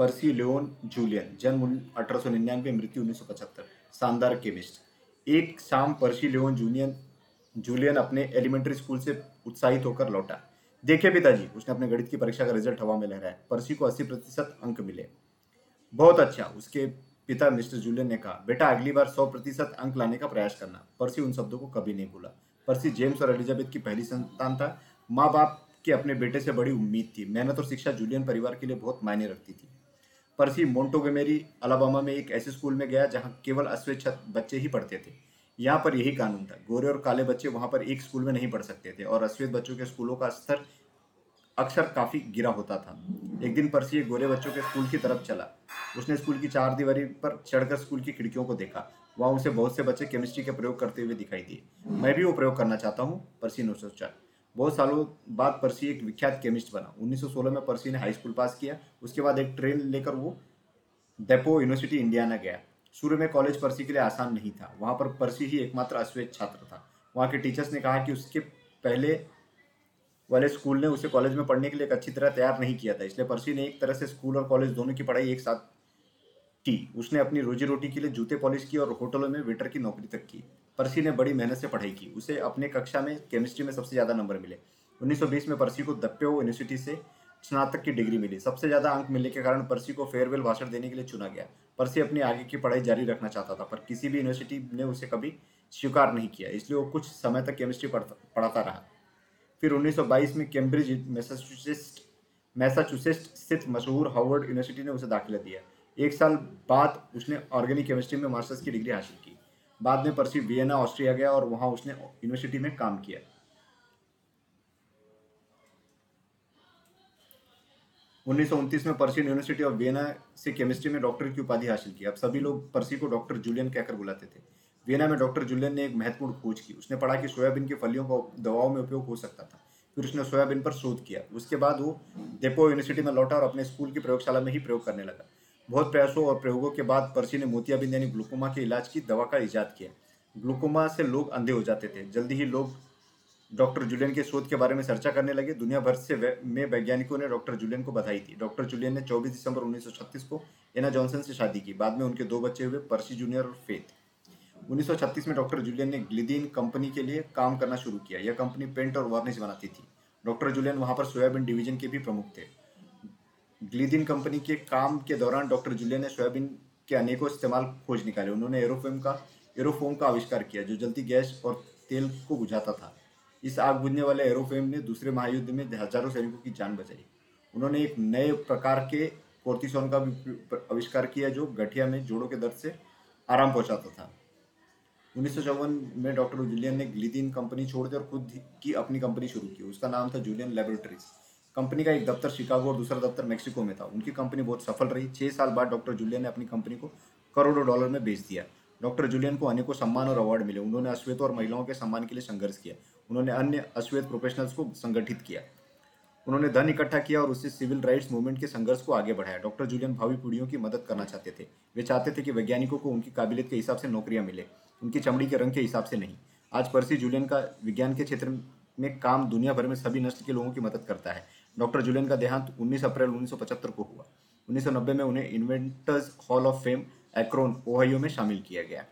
पर्सी Leone Julian, जन्म अठारह सौ निन्यानवे, मृत्यु उन्नीस सौ पचहत्तर, शानदार केमिस्ट। एक शाम पर्सी लियोन जूनियन, जूलियन अपने एलिमेंट्री स्कूल से उत्साहित होकर लौटा। देखिए पिताजी, उसने अपने गणित की परीक्षा का रिज़ल्ट हवा में लहराया। पर्सी को अस्सी प्रतिशत अंक मिले। बहुत अच्छा उसके पिता मिस्टर जूलियन ने कहा, बेटा, अगली बार सौ प्रतिशत अंक लाने का प्रयास करना। पर्सी उन शब्दों को कभी नहीं भूला। पर्सी जेम्स और एलिजाबेथ की पहली संतान था। माँ बाप की अपने बेटे से बड़ी उम्मीद थी। मेहनत और शिक्षा जूलियन परिवार के लिए बहुत मायने रखती थी। पर्सी मोन्टोगेमेरी अलाबामा में एक ऐसे स्कूल में गया जहाँ केवल अस्वेच्छा बच्चे ही पढ़ते थे। यहाँ पर यही कानून था। गोरे और काले बच्चे वहाँ पर एक स्कूल में नहीं पढ़ सकते थे और अश्वेत बच्चों के स्कूलों का स्तर अक्सर काफ़ी गिरा होता था। एक दिन परसी एक गोरे बच्चों के स्कूल की तरफ़ चला। उसने स्कूल की चार दीवारी पर चढ़कर स्कूल की खिड़कियों को देखा। वहाँ उसे बहुत से बच्चे केमिस्ट्री के प्रयोग करते हुए दिखाई दिए। मैं भी वो प्रयोग करना चाहता हूँ परसी ने सोचा। बहुत सालों बाद परसी एक विख्यात केमिस्ट बना। 1916 में परसी ने हाई स्कूल पास किया। उसके बाद एक ट्रेन लेकर वो डेपो यूनिवर्सिटी इंडियाना गया। शुरू में कॉलेज परसी के लिए आसान नहीं था। वहाँ पर परसी ही एकमात्र अश्वेत छात्र था। वहाँ के टीचर्स ने कहा कि उसके पहले वाले स्कूल ने उसे कॉलेज में पढ़ने के लिए एक अच्छी तरह तैयार नहीं किया था। इसलिए परसी ने एक तरह से स्कूल और कॉलेज दोनों की पढ़ाई एक साथ की। उसने अपनी रोजी रोटी के लिए जूते पॉलिश की और होटलों में वेटर की नौकरी तक की। परसी ने बड़ी मेहनत से पढ़ाई की। उसे अपने कक्षा में केमिस्ट्री में सबसे ज़्यादा नंबर मिले। 1920 में परसी को दप्यो यूनिवर्सिटी से स्नातक की डिग्री मिली। सबसे ज़्यादा अंक मिलने के कारण परसी को फेयरवेल भाषण देने के लिए चुना गया। परसी अपनी आगे की पढ़ाई जारी रखना चाहता था, पर किसी भी यूनिवर्सिटी ने उसे कभी स्वीकार नहीं किया, इसलिए वो कुछ समय तक केमिस्ट्री पढ़ाता रहा। फिर 1922 में कैम्ब्रिज, मैसाचुसेट्स मैसाचुसेट्स स्थित मशहूर हार्वर्ड यूनिवर्सिटी ने उसे दाखिला दिया। एक साल बाद उसने ऑर्गेनिक केमिस्ट्री में मास्टर्स की डिग्री हासिल की। बाद में परसी वियना, ऑस्ट्रिया गया और वहाँ उसने यूनिवर्सिटी में काम किया। उन्नीस सौ उनतीस में पर्सी यूनिवर्सिटी ऑफ़ वियना से केमिस्ट्री में डॉक्टर की उपाधि हासिल की। अब सभी लोग पर्सी को डॉक्टर जूलियन कहकर बुलाते थे। वियना में डॉक्टर जूलियन ने एक महत्वपूर्ण खोज की। उसने पढ़ा कि सोयाबीन की फलियों का दवाओं में उपयोग हो सकता था। फिर उसने सोयाबीन पर शोध किया। उसके बाद वो डेपो यूनिवर्सिटी में लौटा और अपने स्कूल की प्रयोगशाला में ही प्रयोग करने लगा। बहुत प्रयासों और प्रयोगों के बाद पर्सी ने मोतियाबिंद यानी ग्लूकोमा के इलाज की दवा का इजाद किया। ग्लूकोमा से लोग अंधे हो जाते थे। जल्दी ही लोग डॉक्टर जूलियन के शोध के बारे में चर्चा करने लगे। दुनिया भर से में वैज्ञानिकों ने डॉक्टर जूलियन को बधाई दी। डॉक्टर जूलियन ने 24 दिसंबर 1936 को एना जॉनसन से शादी की। बाद में उनके दो बच्चे हुए, पर्सी जूनियर और फेथ। 1936 में डॉक्टर जूलियन ने ग्लिदीन कंपनी के लिए काम करना शुरू किया। यह कंपनी पेंट और वार्निश बनाती थी। डॉक्टर जूलियन वहाँ पर सोयाबीन डिवीज़न के भी प्रमुख थे। ग्लिदिन कंपनी के काम के दौरान डॉक्टर जूलियन ने सोयाबीन के अनेकों इस्तेमाल खोज निकाले। उन्होंने एरोफोम का एरोफोम का आविष्कार किया, जो जल्दी गैस और तेल को बुझाता था। इस आग बुझने वाले एरोफेम ने दूसरे महायुद्ध में हज़ारों सैनिकों की जान बचाई। उन्होंने एक नए प्रकार के कोर्टिसोन का आविष्कार किया, जो गठिया में जोड़ों के दर्द से आराम पहुंचाता था। उन्नीस सौ चौवन में डॉक्टर जूलियन ने ग्लिदिन कंपनी छोड़ दी और खुद की अपनी कंपनी शुरू की। उसका नाम था जूलियन लेबोरेटरीज। कंपनी का एक दफ्तर शिकागो और दूसरा दफ्तर मेक्सिको में था। उनकी कंपनी बहुत सफल रही। छः साल बाद डॉक्टर जूलियन ने अपनी कंपनी को करोड़ों डॉलर में बेच दिया। डॉक्टर जूलियन को अनेकों सम्मान और अवार्ड मिले। उन्होंने अश्वेत और महिलाओं के सम्मान के लिए संघर्ष किया। उन्होंने अन्य अश्वेत प्रोफेशनल्स को संगठित किया। उन्होंने धन इकट्ठा किया और उससे सिविल राइट्स मूवमेंट के संघर्ष को आगे बढ़ाया। डॉक्टर जूलियन भावी पीढ़ियों की मदद करना चाहते थे। वे चाहते थे कि वैज्ञानिकों को उनकी काबिलियत के हिसाब से नौकरियाँ मिले। उनकी चमड़ी के रंग के हिसाब से नहीं। आज पर्सी जूलियन का विज्ञान के क्षेत्र में काम दुनिया भर में सभी नस्ल के लोगों की मदद करता है। डॉक्टर जुलियन का देहांत 19 अप्रैल 1975 को हुआ। 1990 में उन्हें inventors hall of fame Akron, Ohio में शामिल किया गया।